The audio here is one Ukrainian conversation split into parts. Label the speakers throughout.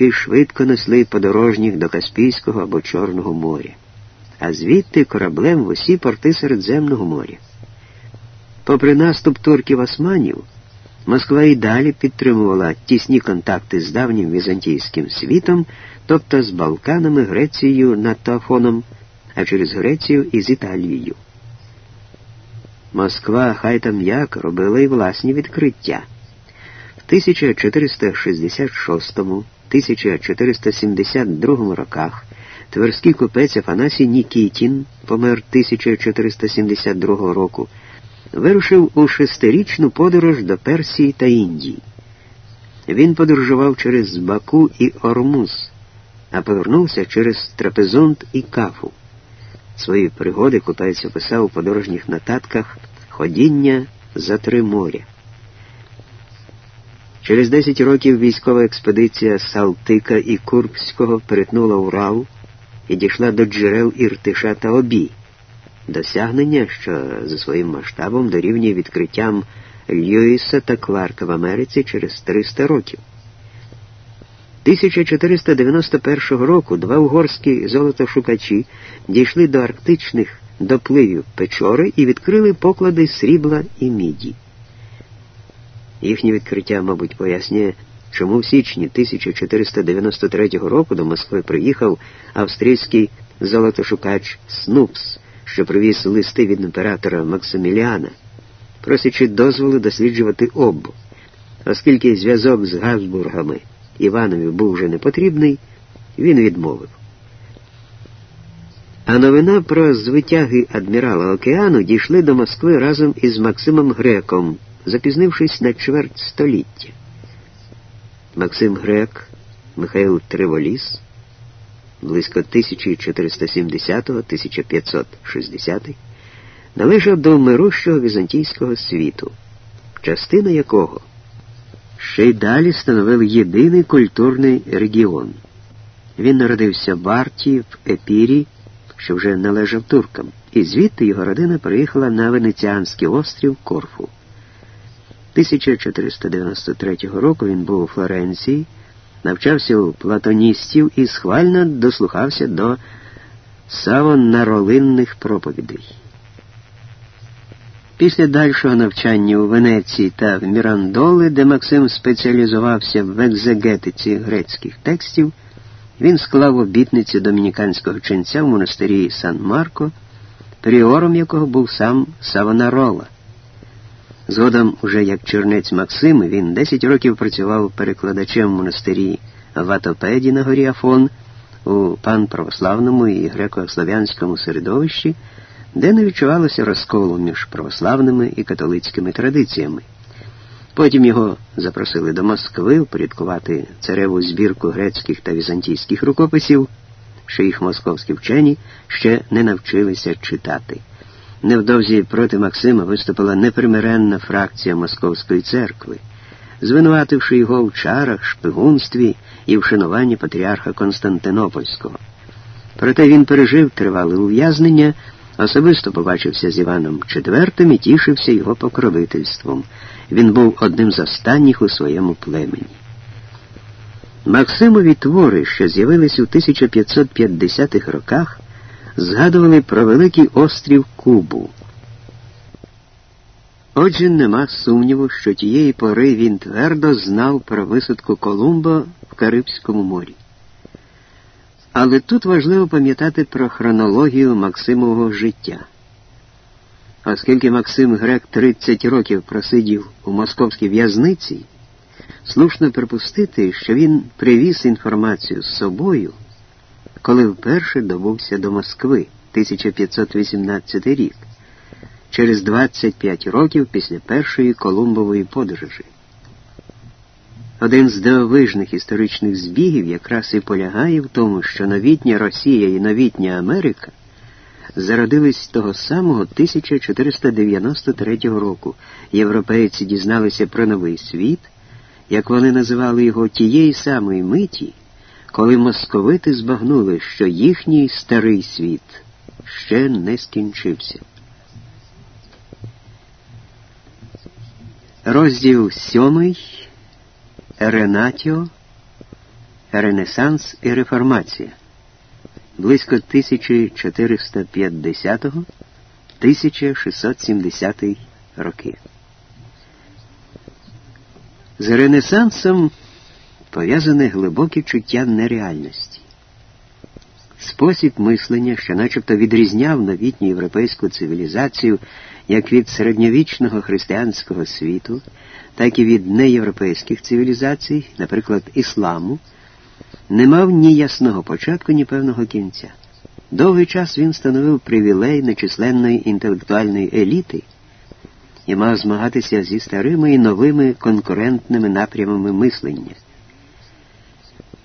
Speaker 1: ставки швидко несли подорожніх до Каспійського або Чорного моря, а звідти кораблем в усі порти Середземного моря. Попри наступ турків османів, Москва і далі підтримувала тісні контакти з давнім візантійським світом, тобто з Балканами, Грецією над Тафоном, а через Грецію і з Італією. Москва, хай там як, робила й власні відкриття. В 1466-1472 роках тверський купець Афанасій Нікітін помер 1472 року вирушив у шестирічну подорож до Персії та Індії. Він подорожував через Баку і Ормуз, а повернувся через Трапезунд і Кафу. Свої пригоди купець описав у подорожніх нотатках ходіння за три моря. Через 10 років військова експедиція Салтика і Курбського перетнула Урал і дійшла до джерел Іртиша та Обій досягнення, що за своїм масштабом дорівнює відкриттям Льюіса та Кларка в Америці через 300 років. 1491 року два угорські золотошукачі дійшли до арктичних допливів Печори і відкрили поклади срібла і міді. Їхнє відкриття, мабуть, пояснює, чому в січні 1493 року до Москви приїхав австрійський золотошукач Снупс що привіз листи від імператора Максиміліана, просячи дозволу досліджувати обу. Оскільки зв'язок з Габсбургами Іванові був вже не потрібний, він відмовив. А новина про звитяги адмірала Океану дійшли до Москви разом із Максимом Греком, запізнившись на чверть століття. Максим Грек, Михайло Триволіс близько 1470-1560, належав до мирущого візантійського світу, частина якого ще й далі становив єдиний культурний регіон. Він народився в Арті, в Епірі, що вже належав туркам, і звідти його родина приїхала на Венеціанський острів Корфу. 1493 року він був у Флоренції навчався у платоністів і схвально дослухався до савонаролинних проповідей. Після дальшого навчання у Венеції та в Мірандоли, де Максим спеціалізувався в екзегетиці грецьких текстів, він склав обітницю домініканського ченця в монастирі Сан Марко, пріором якого був сам Савонарола. Згодом, уже як чернець Максим, він 10 років працював перекладачем в монастирі в Атопеді на горі Афон у панправославному і греко-слав'янському середовищі, де не відчувалося розколу між православними і католицькими традиціями. Потім його запросили до Москви впорядкувати цареву збірку грецьких та візантійських рукописів, що їх московські вчені ще не навчилися читати. Невдовзі проти Максима виступила непримиренна фракція Московської церкви, звинувативши його в чарах, шпигунстві і вшануванні патріарха Константинопольського. Проте він пережив тривале ув'язнення, особисто побачився з Іваном IV і тішився його покровительством. Він був одним з останніх у своєму племені. Максимові твори, що з'явились у 1550-х роках, згадували про великий острів Кубу. Отже, нема сумніву, що тієї пори він твердо знав про висадку Колумба в Карибському морі. Але тут важливо пам'ятати про хронологію Максимового життя. Оскільки Максим Грек 30 років просидів у московській в'язниці, слушно припустити, що він привіз інформацію з собою коли вперше добувся до Москви 1518 рік, через 25 років після першої Колумбової подорожі. Один з дивовижних історичних збігів якраз і полягає в тому, що новітня Росія і новітня Америка зародились того самого 1493 року. Європейці дізналися про новий світ, як вони називали його тієї самої миті коли московити збагнули, що їхній старий світ ще не скінчився. Розділ сьомий Ренатіо Ренесанс і Реформація близько 1450-1670 роки. З Ренесансом пов'язане глибоке чуття нереальності. Спосіб мислення, що начебто відрізняв новітню європейську цивілізацію як від середньовічного християнського світу, так і від неєвропейських цивілізацій, наприклад, ісламу, не мав ні ясного початку, ні певного кінця. Довгий час він становив привілей нечисленної інтелектуальної еліти і мав змагатися зі старими і новими конкурентними напрямами мислення.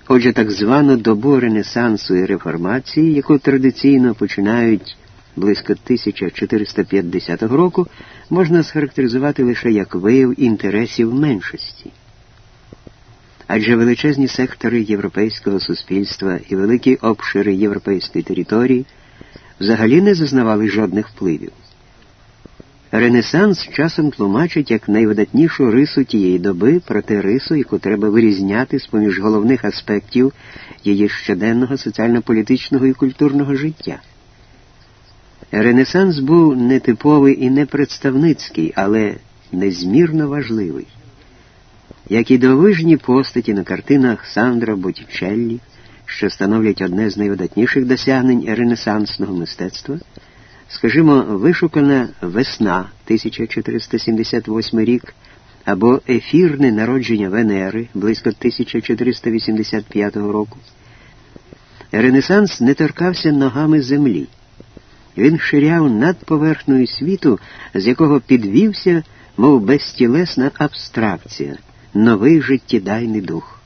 Speaker 1: Отже, так звану добу Ренесансу і реформації, яку традиційно починають близько 1450 року, можна схарактеризувати лише як вияв інтересів меншості. Адже величезні сектори європейського суспільства і великі обшири європейської території взагалі не зазнавали жодних впливів. Ренесанс часом тлумачить як найвидатнішу рису тієї доби, проте рису, яку треба вирізняти з поміж головних аспектів її щоденного соціально-політичного і культурного життя. Ренесанс був нетиповий і не представницький, але незмірно важливий. Як і дивовижні постаті на картинах Сандра Боттічеллі, що становлять одне з найвидатніших досягнень ренесансного мистецтва, скажімо, вишукана весна 1478 рік або ефірне народження Венери близько 1485 року. Ренесанс не торкався ногами землі. Він ширяв над поверхнею світу, з якого підвівся, мов безтілесна абстракція, новий життєдайний дух.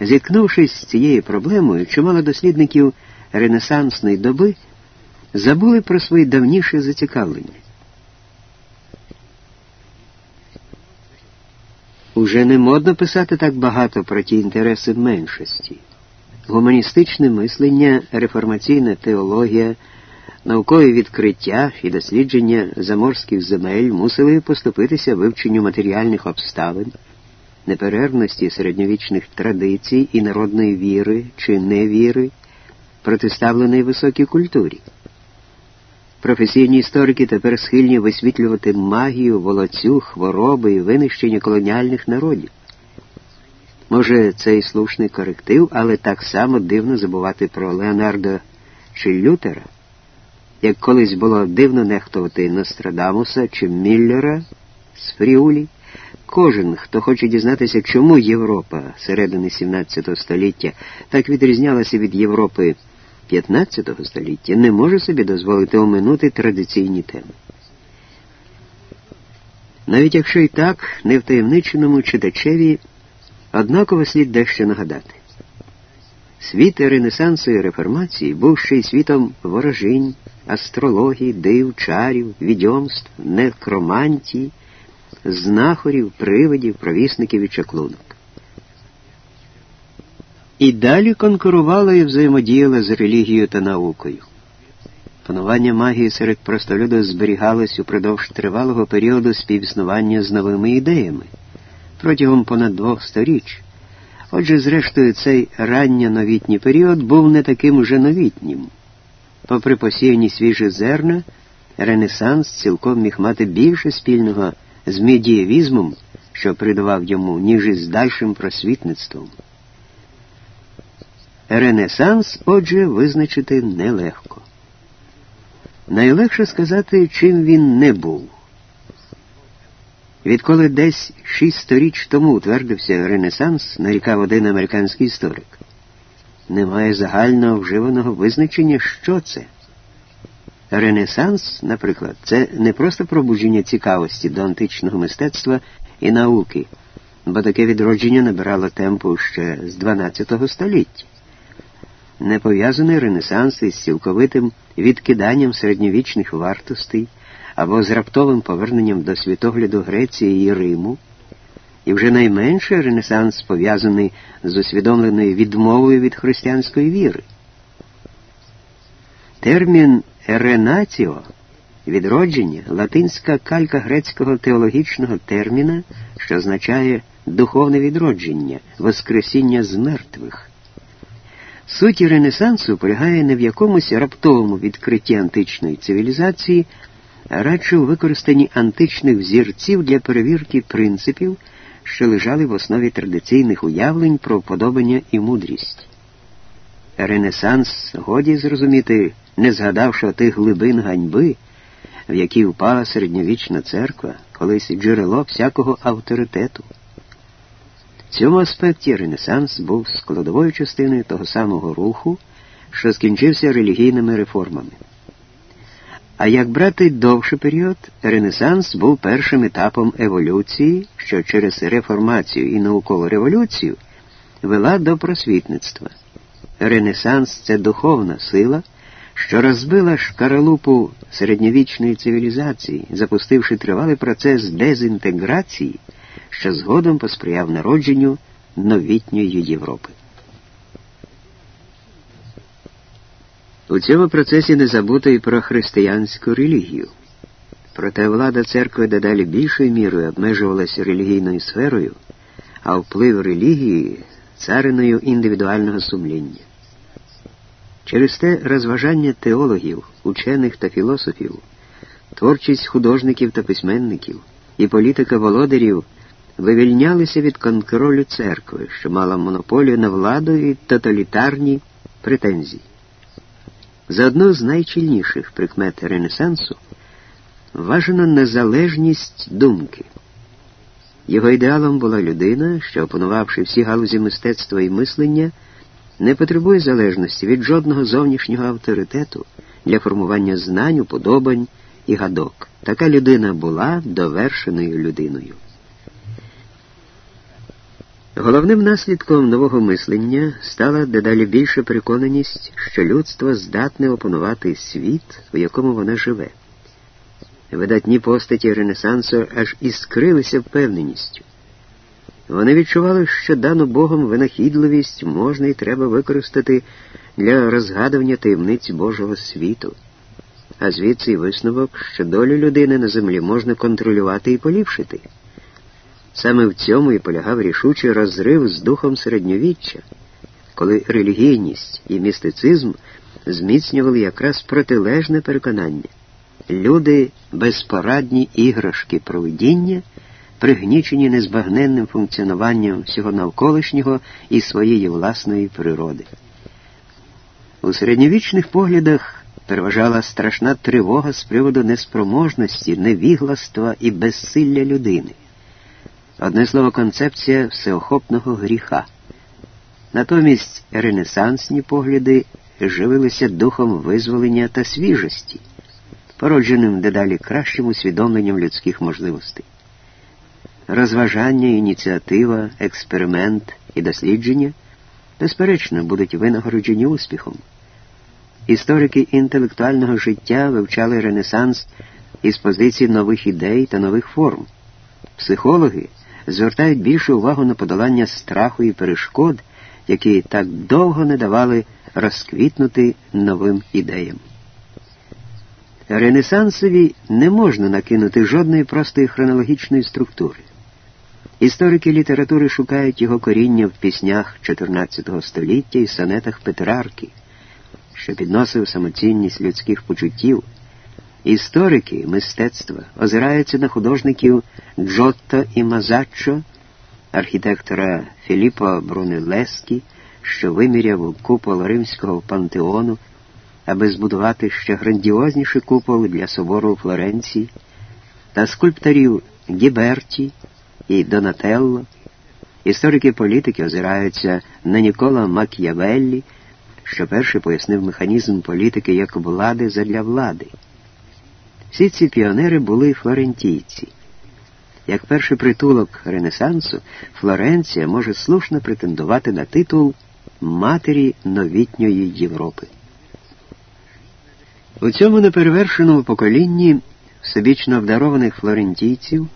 Speaker 1: Зіткнувшись з цією проблемою, чимало дослідників ренесансної доби забули про свої давніше зацікавлення. Уже не модно писати так багато про ті інтереси меншості. Гуманістичне мислення, реформаційна теологія, наукові відкриття і дослідження заморських земель мусили поступитися вивченню матеріальних обставин, неперервності середньовічних традицій і народної віри чи невіри, протиставленої високій культурі. Професійні історики тепер схильні висвітлювати магію, волоцю, хвороби і винищення колоніальних народів. Може, це і слушний коректив, але так само дивно забувати про Леонардо чи Лютера, як колись було дивно нехтувати Нострадамуса чи Міллера з Фріулі. Кожен, хто хоче дізнатися, чому Європа середини XVII століття так відрізнялася від Європи. 15 століття не може собі дозволити оминути традиційні теми. Навіть якщо і так, невтаємниченому читачеві однаково слід дещо нагадати. Світ Ренесансу і реформації був ще й світом ворожинь, астрології, див, чарів, відьомств, некромантії, знахорів, привидів, провісників і чаклунок і далі конкурувала і взаємодіяла з релігією та наукою. Панування магії серед простолюду зберігалось упродовж тривалого періоду співіснування з новими ідеями протягом понад двох сторіч. Отже, зрештою, цей ранньо-новітній період був не таким уже новітнім. Попри посіяні свіжі зерна, Ренесанс цілком міг мати більше спільного з медієвізмом, що придавав йому, ніж із дальшим просвітництвом. Ренесанс, отже, визначити нелегко. Найлегше сказати, чим він не був. Відколи десь шість сторіч тому утвердився Ренесанс, нарікав один американський історик, немає загального вживаного визначення, що це. Ренесанс, наприклад, це не просто пробудження цікавості до античного мистецтва і науки, бо таке відродження набирало темпу ще з XII століття не пов'язаний Ренесанс із цілковитим відкиданням середньовічних вартостей або з раптовим поверненням до світогляду Греції і Риму, і вже найменше Ренесанс пов'язаний з усвідомленою відмовою від християнської віри. Термін Ренаціо відродження латинська калька грецького теологічного терміна, що означає духовне відродження, воскресіння з мертвих. Суть Ренесансу полягає не в якомусь раптовому відкритті античної цивілізації, а радше у використанні античних взірців для перевірки принципів, що лежали в основі традиційних уявлень про вподобання і мудрість. Ренесанс годі зрозуміти, не згадавши тих глибин ганьби, в які впала середньовічна церква, колись джерело всякого авторитету. Цьому аспекті Ренесанс був складовою частиною того самого руху, що скінчився релігійними реформами. А як брати довший період, Ренесанс був першим етапом еволюції, що через реформацію і наукову революцію вела до просвітництва. Ренесанс це духовна сила, що розбила шкаралупу середньовічної цивілізації, запустивши тривалий процес дезінтеграції, що згодом посприяв народженню новітньої Європи. У цьому процесі не забуто і про християнську релігію. Проте влада церкви дедалі більшою мірою обмежувалася релігійною сферою, а вплив релігії цариною індивідуального сумління. Через те розважання теологів, учених та філософів, творчість художників та письменників і політика володарів вивільнялися від контролю церкви, що мала монополію на владу і тоталітарні претензії. За одну з найчільніших прикмет Ренесансу вважена незалежність думки. Його ідеалом була людина, що, опанувавши всі галузі мистецтва і мислення, не потребує залежності від жодного зовнішнього авторитету для формування знань, уподобань і гадок. Така людина була довершеною людиною. Головним наслідком нового мислення стала дедалі більша переконаність, що людство здатне опанувати світ, у якому воно живе. Видатні постаті Ренесансу аж іскрилися впевненістю. Вони відчували, що дану Богом винахідливість можна і треба використати для розгадування таємниць Божого світу, а звідси й висновок, що долю людини на землі можна контролювати і поліпшити. Саме в цьому і полягав рішучий розрив з духом середньовіччя, коли релігійність і містицизм зміцнювали якраз протилежне переконання. Люди безпорадні іграшки провидіння, пригнічені незбагненним функціонуванням всього навколишнього і своєї власної природи. У середньовічних поглядах переважала страшна тривога з приводу неспроможності, невігластва і безсилля людини. Одне слово, концепція всеохопного гріха. Натомість ренесансні погляди живилися духом визволення та свіжості, породженим дедалі кращим усвідомленням людських можливостей. Розважання, ініціатива, експеримент і дослідження, безперечно, будуть винагороджені успіхом. Історики інтелектуального життя вивчали Ренесанс із позиції нових ідей та нових форм. Психологи звертають більшу увагу на подолання страху і перешкод, які так довго не давали розквітнути новим ідеям. Ренесансові не можна накинути жодної простої хронологічної структури. Історики літератури шукають його коріння в піснях XIV століття і сонетах Петрарки, що підносив самоцінність людських почуттів. Історики мистецтва озираються на художників Джотто і Мазаччо, архітектора Філіппо Брунелескі, що виміряв купол римського пантеону, аби збудувати ще грандіозніший купол для собору у Флоренції, та скульпторів Гіберті і Донателло. Історики політики озираються на Нікола Мак'явеллі, що перший пояснив механізм політики як влади задля влади. Всі ці піонери були флорентійці. Як перший притулок Ренесансу, Флоренція може слушно претендувати на титул матері новітньої Європи. У цьому неперевершеному поколінні всебічно обдарованих флорентійців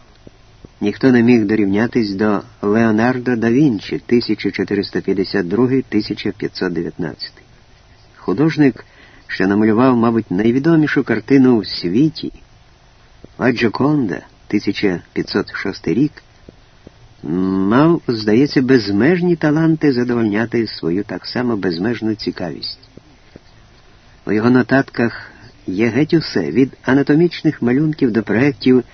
Speaker 1: ніхто не міг дорівнятись до Леонардо да Вінчі 1452-1519. Художник що намалював, мабуть, найвідомішу картину в світі, а Джоконда, 1506 рік, мав, здається, безмежні таланти задовольняти свою так само безмежну цікавість. У його нотатках є геть усе від анатомічних малюнків до проєктів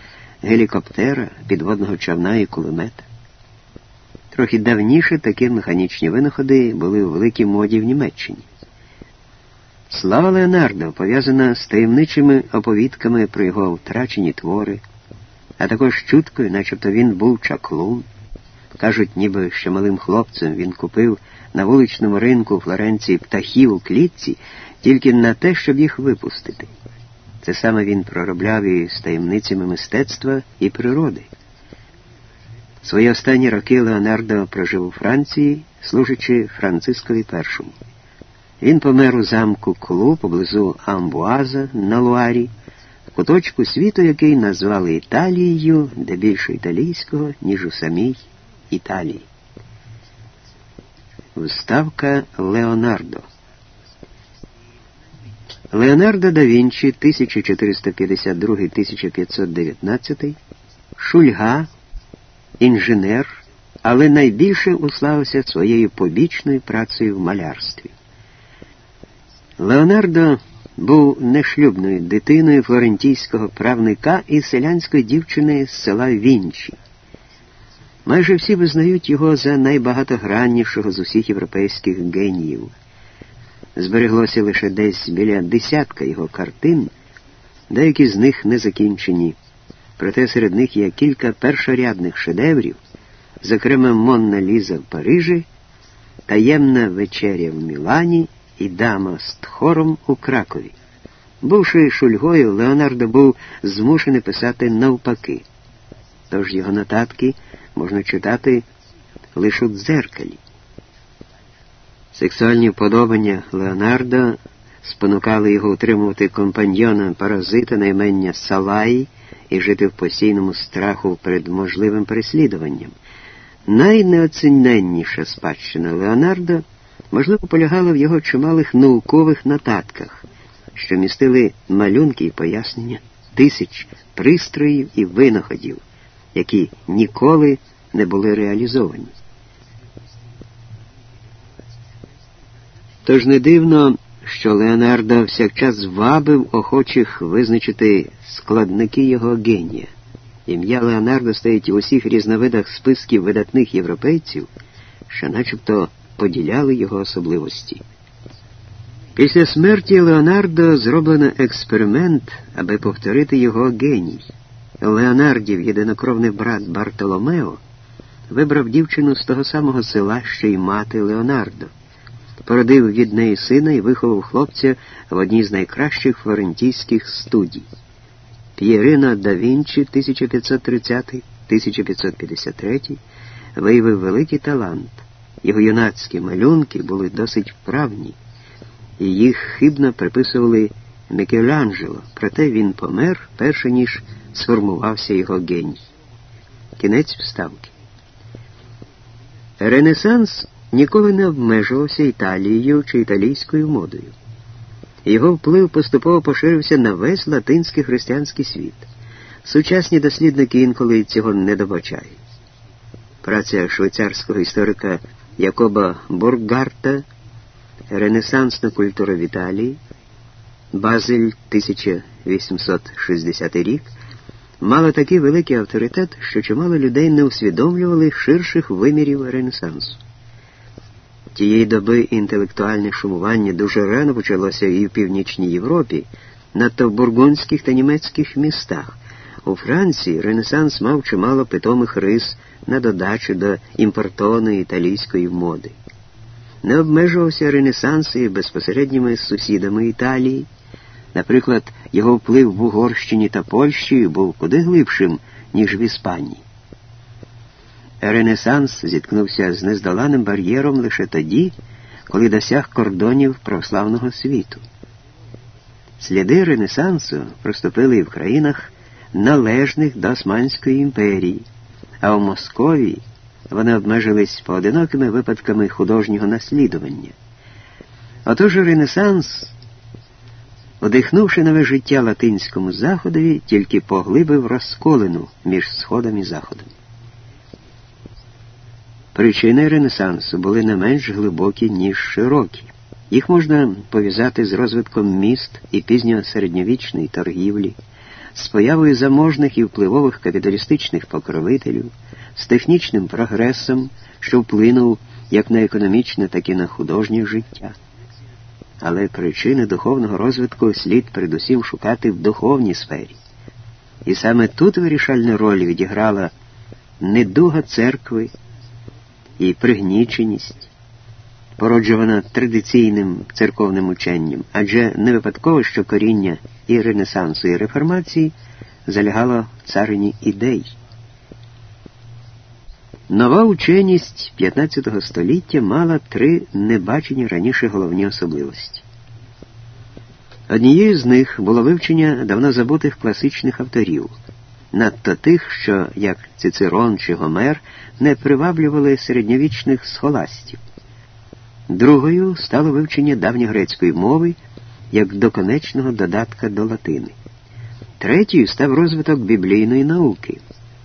Speaker 1: гелікоптера, підводного човна і кулемета. Трохи давніше такі механічні винаходи були у великій моді в Німеччині. Слава Леонардо пов'язана з таємничими оповідками про його втрачені твори, а також чуткою, начебто він був чаклун. Кажуть, ніби ще малим хлопцем він купив на вуличному ринку Флоренції птахів у клітці тільки на те, щоб їх випустити. Це саме він проробляв і з таємницями мистецтва і природи. Свої останні роки Леонардо прожив у Франції, служачи Францискові І. Він помер у замку Клу поблизу Амбуаза на Луарі, куточку світу, який назвали Італією, де більше італійського, ніж у самій Італії. Вставка Леонардо. Леонардо да Вінчі 1452-1519, Шульга, інженер, але найбільше уславився своєю побічною працею в малярстві. Леонардо був нешлюбною дитиною флорентійського правника і селянської дівчини з села Вінчі. Майже всі визнають його за найбагатограннішого з усіх європейських геніїв. Збереглося лише десь біля десятка його картин, деякі з них не закінчені. Проте серед них є кілька першорядних шедеврів, зокрема Монна Ліза в Парижі, Таємна вечеря в Мілані і Дама з Тхором у Кракові. Бувши шульгою, Леонардо був змушений писати навпаки. Тож його нотатки можна читати лише у дзеркалі. Сексуальні вподобання Леонардо спонукали його утримувати компаньйона паразита на імення Салай і жити в постійному страху перед можливим переслідуванням. Найнеоціненніша спадщина Леонардо, можливо, полягала в його чималих наукових нотатках, що містили малюнки і пояснення тисяч пристроїв і винаходів, які ніколи не були реалізовані. Тож не дивно, що Леонардо всякчас звабив охочих визначити складники його генія. Ім'я Леонардо стоїть у усіх різновидах списків видатних європейців, що начебто поділяли його особливості. Після смерті Леонардо зроблено експеримент, аби повторити його геній. Леонардів, єдинокровний брат Бартоломео, вибрав дівчину з того самого села, що й мати Леонардо породив від неї сина і виховав хлопця в одній з найкращих флорентійських студій. П'єрина да Вінчі 1530-1553 виявив великий талант. Його юнацькі малюнки були досить вправні, і їх хибно приписували Мікеланджело, проте він помер, перше ніж сформувався його геній. Кінець вставки. Ренесанс ніколи не обмежувався Італією чи італійською модою. Його вплив поступово поширився на весь латинський християнський світ. Сучасні дослідники інколи цього не добачають. Праця швейцарського історика Якоба Бургарта Ренесансна культура в Італії, Базель 1860 рік, мала такий великий авторитет, що чимало людей не усвідомлювали ширших вимірів Ренесансу. Тієї доби інтелектуальне шумування дуже рано почалося і в Північній Європі, надто в бургундських та німецьких містах. У Франції Ренесанс мав чимало питомих рис на додачу до імпортованої італійської моди. Не обмежувався Ренесанс і безпосередніми сусідами Італії. Наприклад, його вплив в Угорщині та Польщі був куди глибшим, ніж в Іспанії. Ренесанс зіткнувся з нездоланим бар'єром лише тоді, коли досяг кордонів православного світу. Сліди Ренесансу проступили і в країнах, належних до Османської імперії, а в Московії вони обмежились поодинокими випадками художнього наслідування. Отож Ренесанс, одихнувши нове життя латинському заходові, тільки поглибив розколину між Сходом і Заходом. Причини Ренесансу були не менш глибокі, ніж широкі. Їх можна пов'язати з розвитком міст і пізньосередньовічної торгівлі, з появою заможних і впливових капіталістичних покровителів, з технічним прогресом, що вплинув як на економічне, так і на художнє життя. Але причини духовного розвитку слід передусім шукати в духовній сфері. І саме тут вирішальну роль відіграла недуга церкви і пригніченість, породжувана традиційним церковним ученням, адже не випадково, що коріння і Ренесансу, і реформації залягало в царині ідей. Нова ученість 15 століття мала три небачені раніше головні особливості. Однією з них було вивчення давно забутих класичних авторів, надто тих, що, як Цицерон чи Гомер, не приваблювали середньовічних схоластів. Другою стало вивчення давньогрецької мови як доконечного додатка до латини. Третьою став розвиток біблійної науки,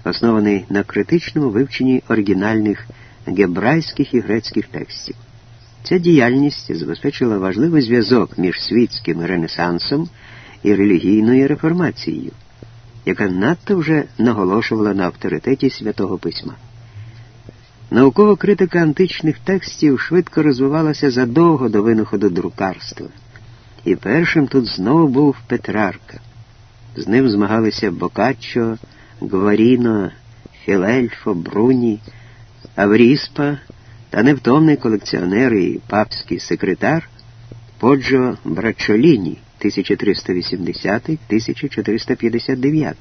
Speaker 1: оснований на критичному вивченні оригінальних гебрайських і грецьких текстів. Ця діяльність забезпечила важливий зв'язок між світським ренесансом і релігійною реформацією, яка надто вже наголошувала на авторитеті святого письма. Наукова критика античних текстів швидко розвивалася задовго до винаходу друкарства. І першим тут знову був Петрарка. З ним змагалися Бокаччо, Гваріно, Філельфо, Бруні, Авріспа та невтомний колекціонер і папський секретар Поджо Брачоліні 1380-1459.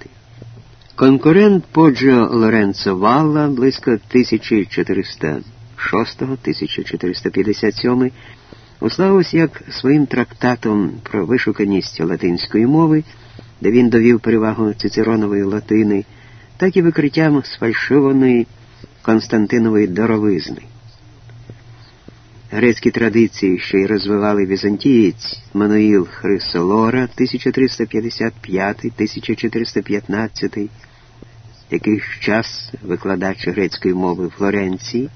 Speaker 1: Конкурент Поджо Лоренцо Валла близько 1406-1457 уславився як своїм трактатом про вишуканість латинської мови, де він довів перевагу цицеронової латини, так і викриттям сфальшованої Константинової даровизни. Грецькі традиції, що й розвивали візантієць Мануїл Хрисолора 1355-1415, який час викладач грецької мови в Флоренції,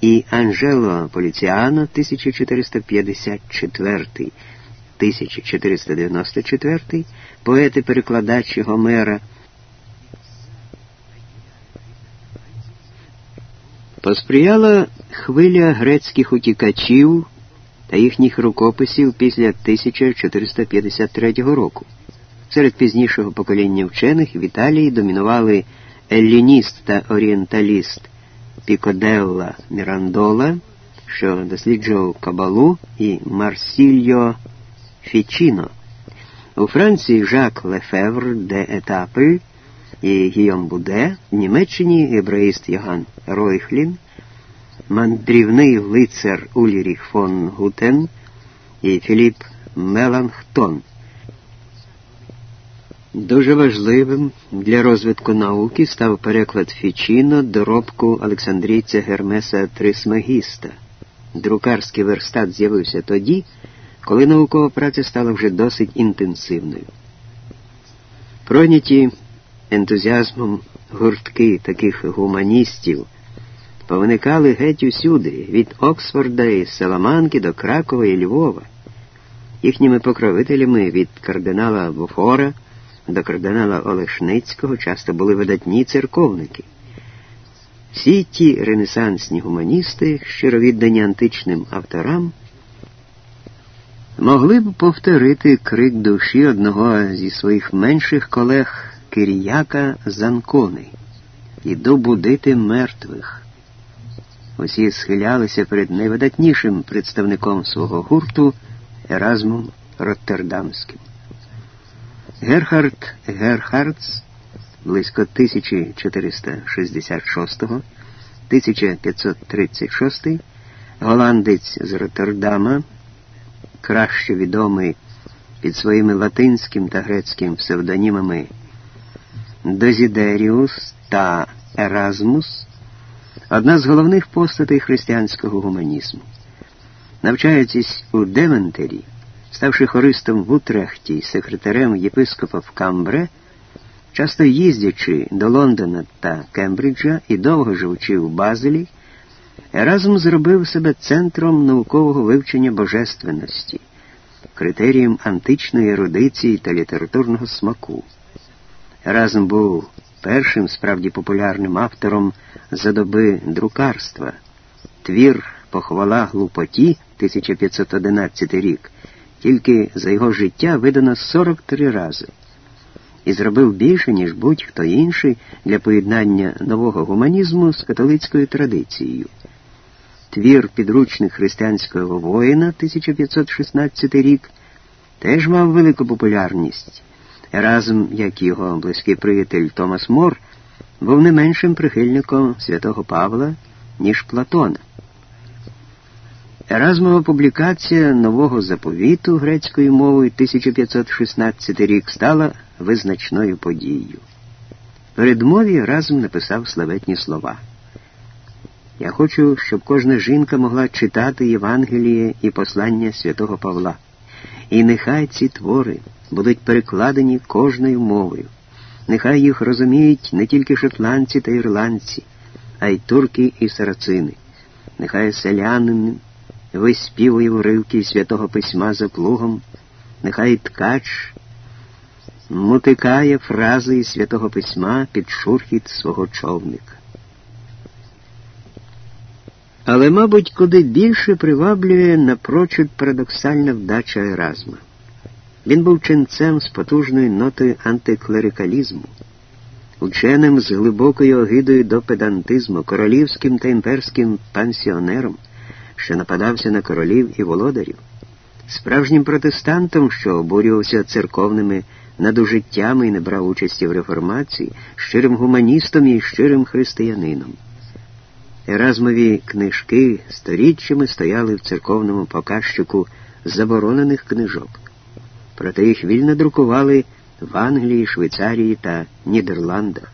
Speaker 1: і Анжело Поліціано 1454-1494, поети-перекладачі Гомера. Посприяла хвиля грецьких утікачів та їхніх рукописів після 1453 року. Серед пізнішого покоління вчених в Італії домінували еллініст та орієнталіст Пікоделла Мірандола, що досліджував Кабалу, і Марсільо Фічіно. У Франції Жак Лефевр де Етапи і Гійом Буде, в Німеччині єбраїст Йоган Ройхлін, мандрівний лицар Ульріх фон Гутен і Філіп Меланхтон. Дуже важливим для розвитку науки став переклад Фічіно доробку Олександрійця Гермеса Трисмегіста. Друкарський верстат з'явився тоді, коли наукова праця стала вже досить інтенсивною. Пройняті ентузіазмом гуртки таких гуманістів повиникали геть усюди, від Оксфорда і Саламанки до Кракова і Львова. Їхніми покровителями від кардинала Буфора до кардинала Олешницького часто були видатні церковники. Всі ті ренесансні гуманісти, щиро віддані античним авторам, могли б повторити крик душі одного зі своїх менших колег Киріяка Занкони Іду будити мертвих. Усі схилялися перед найвидатнішим представником свого гурту Еразмом Роттердамським. Герхард Герхардс близько 1466-1536, голландець з Роттердама, краще відомий під своїми латинським та грецьким псевдонімами Дозідеріус та Еразмус, одна з головних постатей християнського гуманізму. Навчаючись у Девентері, ставши хористом в Утрехті і секретарем єпископа в Камбре, часто їздячи до Лондона та Кембриджа і довго живучи в Базелі, Еразм зробив себе центром наукового вивчення божественності, критерієм античної ерудиції та літературного смаку. Еразм був першим справді популярним автором за доби друкарства. Твір Похвала глупоті 1511 рік, тільки за його життя видано 43 рази і зробив більше, ніж будь-хто інший для поєднання нового гуманізму з католицькою традицією. Твір підручник християнського воїна 1516 рік теж мав велику популярність. Разом, як його близький приятель Томас Мор, був не меншим прихильником святого Павла, ніж Платона. Еразмова публікація нового заповіту грецькою мовою 1516 рік стала визначною подією. Передмові разом написав славетні слова. Я хочу, щоб кожна жінка могла читати Євангеліє і послання святого Павла. І нехай ці твори будуть перекладені кожною мовою. Нехай їх розуміють не тільки шотландці та ірландці, а й турки і сарацини. Нехай селянин виспівує уривки святого письма за плугом, нехай ткач мутикає фрази святого письма під шурхіт свого човника. Але, мабуть, куди більше приваблює напрочуд парадоксальна вдача Еразма. Він був ченцем з потужною нотою антиклерикалізму, ученим з глибокою огидою до педантизму, королівським та імперським пансіонером, що нападався на королів і володарів, справжнім протестантом, що обурювався церковними надужиттями і не брав участі в реформації, щирим гуманістом і щирим християнином. Еразмові книжки сторіччями стояли в церковному показчику заборонених книжок, проте їх вільно друкували в Англії, Швейцарії та Нідерландах.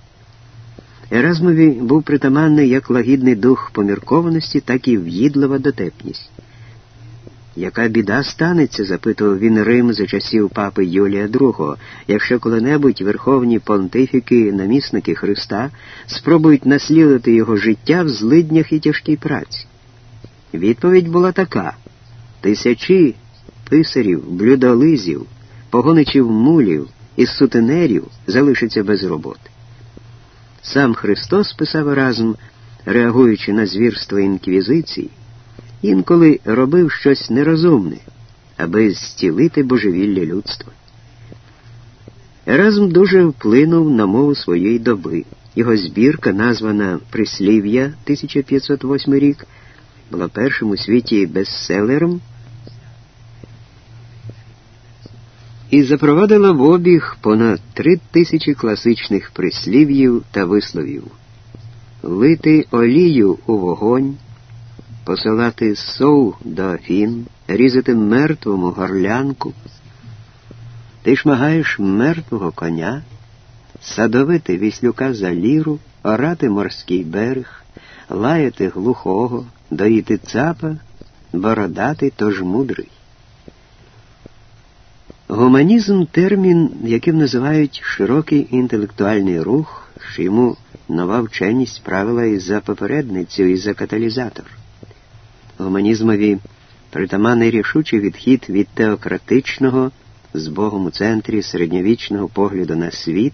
Speaker 1: Еразмові був притаманний як лагідний дух поміркованості, так і в'їдлива дотепність. Яка біда станеться, запитував він Рим за часів папи Юлія II, якщо коли-небудь верховні понтифіки, намісники Христа спробують наслідувати його життя в злиднях і тяжкій праці? Відповідь була така: тисячі писарів, блюдолизів, погоничів мулів і сутенерів залишаться без роботи. Сам Христос писав разом, реагуючи на звірство інквізиції, інколи робив щось нерозумне, аби зцілити божевілля людства. Еразм дуже вплинув на мову своєї доби. Його збірка, названа Прислів'я 1508 рік, була першим у світі бестселером і запровадила в обіг понад три тисячі класичних прислів'їв та висловів, лити олію у вогонь посилати сов до Афін, різати мертвому горлянку. Ти шмагаєш мертвого коня, садовити віслюка за ліру, орати морський берег, лаяти глухого, доїти цапа, бородати тож мудрий. Гуманізм термін, яким називають широкий інтелектуальний рух, що йому нова вченість правила і за попередницю, і за каталізатор гуманізмові притаманний рішучий відхід від теократичного з Богом у центрі середньовічного погляду на світ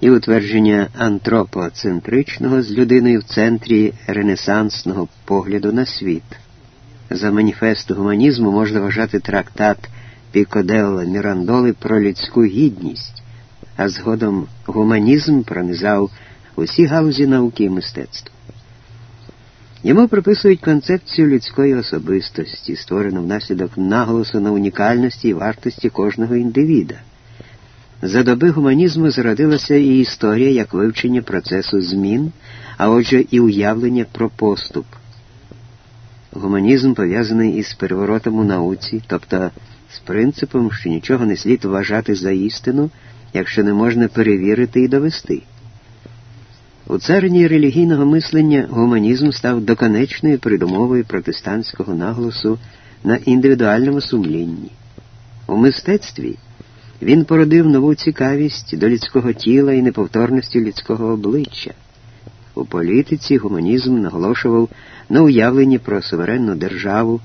Speaker 1: і утвердження антропоцентричного з людиною в центрі ренесансного погляду на світ. За маніфест гуманізму можна вважати трактат Пікоделла Мірандоли про людську гідність, а згодом гуманізм пронизав усі галузі науки і мистецтва. Йому приписують концепцію людської особистості, створену внаслідок наголосу на унікальності і вартості кожного індивіда. За доби гуманізму зародилася і історія як вивчення процесу змін, а отже, і уявлення про поступ. Гуманізм пов'язаний із переворотом у науці, тобто з принципом, що нічого не слід вважати за істину, якщо не можна перевірити і довести. У царині релігійного мислення гуманізм став доконечною передумовою протестантського наголосу на індивідуальному сумлінні. У мистецтві він породив нову цікавість до людського тіла і неповторності людського обличчя. У політиці гуманізм наголошував на уявленні про суверенну державу.